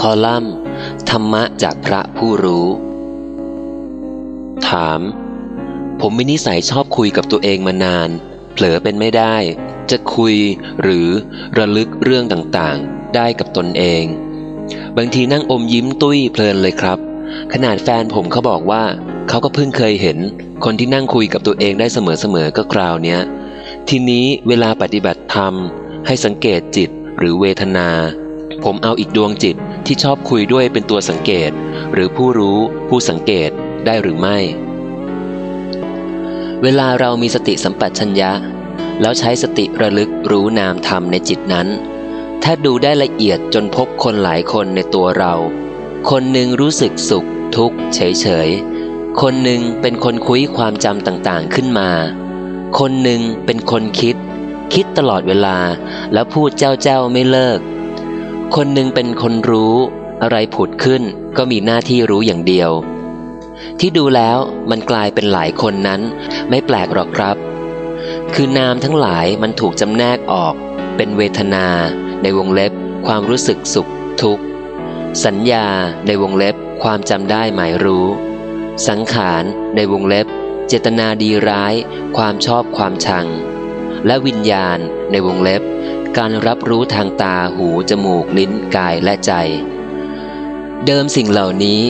คอลัมน์ ธรรมะจากพระผู้รู้ ถาม ผมมีนิสัยชอบคุยกับตัวเองมานาน เผลอเป็นไม่ได้ จะคุยหรือระลึกเรื่องต่างๆ ได้กับตนเอง บางทีนั่งอมยิ้มตุ้ยเพลินเลยครับ ขนาดแฟนผมเขาบอกว่า เขาก็เพิ่งเคยเห็น คนที่นั่งคุยกับตัวเองได้เสมอๆก็คราวเนี้ย ทีนี้เวลาปฏิบัติธรรม ให้สังเกตจิตหรือเวทนาผมเอาอีกดวงจิต ที่ชอบคุยด้วยเป็นตัวสังเกต หรือผู้รู้ผู้สังเกตได้หรือไม่ เวลาเรามีสติสัมปชัญญะ แล้วใช้สติระลึกรู้นามธรรมในจิตนั้น ถ้าดูได้ละเอียดจนพบคนหลายคนในตัวเรา คนหนึ่งรู้สึกสุข ทุกข์เฉยๆคนหนึ่งเป็นคนคุยความจำต่างๆขึ้นมา คนหนึ่งเป็นคนคิด คิดตลอดเวลาแล้วพูดเจ้าเจ้าไม่เลิก คนหนึ่งเป็นคนรู้ อะไรผุดขึ้นก็มีหน้าที่รู้อย่างเดียว ที่ดูแล้วมันกลายเป็นหลายคนนั้น ไม่แปลกหรอกครับ คือนามทั้งหลายมันถูกจำแนกออก เป็นเวทนา ในวงเล็บ ความรู้สึกสุข ทุกข์ สัญญาในวงเล็บ ความจำได้หมายรู้ สังขารในวงเล็บ เจตนาดีร้าย ความชอบความชัง และวิญญาณในวงเล็บ การรับรู้ทางตาหู จมูก ลิ้น กายและใจ เดิมสิ่งเหล่านี้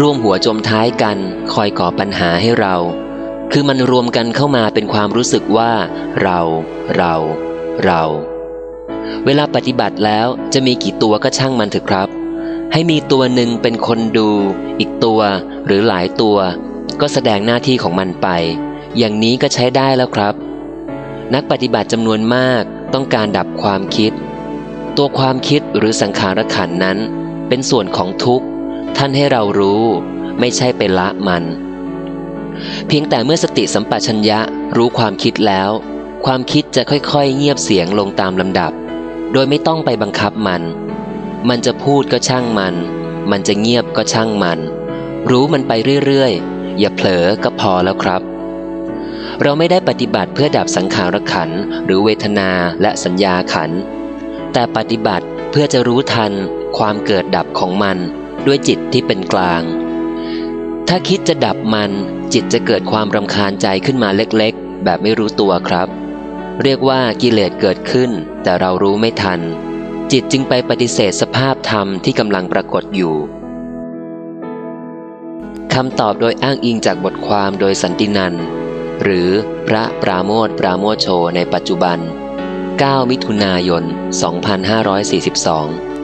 ร่วมหัวจมท้ายกันคอยก่อปัญหาให้เรา คือมันรวมกันเข้ามาเป็นความรู้สึกว่า เรา เรา เรา เวลาปฏิบัติแล้วจะมีกี่ตัวก็ช่างมันเถอะครับ ให้มีตัวหนึ่งเป็นคนดู อีกตัวหรือหลายตัว ก็แสดงหน้าที่ของมันไป อย่างนี้ก็ใช้ได้แล้วครับ นักปฏิบัติจำนวนมากต้องการดับความคิด ตัวความคิดหรือสังขารขันนั้น เป็นส่วนของทุกข์ ท่านให้เรารู้ ไม่ใช่ไปละมัน เพียงแต่เมื่อสติสัมปชัญญะรู้ความคิดแล้ว ความคิดจะค่อยๆ เงียบเสียงลงตามลำดับ โดยไม่ต้องไปบังคับมัน มันจะพูดก็ช่างมัน มันจะเงียบก็ช่างมัน รู้มันไปเรื่อยๆ อย่าเผลอก็พอแล้วครับ เราไม่ได้ปฏิบัติเพื่อดับสังขารขันหรือเวทนาและสัญญาขัน แต่ปฏิบัติเพื่อจะรู้ทันความเกิดดับของมันด้วยจิตที่เป็นกลาง ถ้าคิดจะดับมันจิตจะเกิดความรำคาญใจขึ้นมาเล็กๆ แบบไม่รู้ตัวครับ เรียกว่ากิเลสเกิดขึ้น แต่เรารู้ไม่ทัน จิตจึงไปปฏิเสธสภาพธรรมที่กำลังปรากฏอยู่คำตอบโดยอ้างอิงจากบทความโดยสันตินัน หรือพระปราโมทปราโมทโชในปัจจุบัน 9 มิถุนายน 2542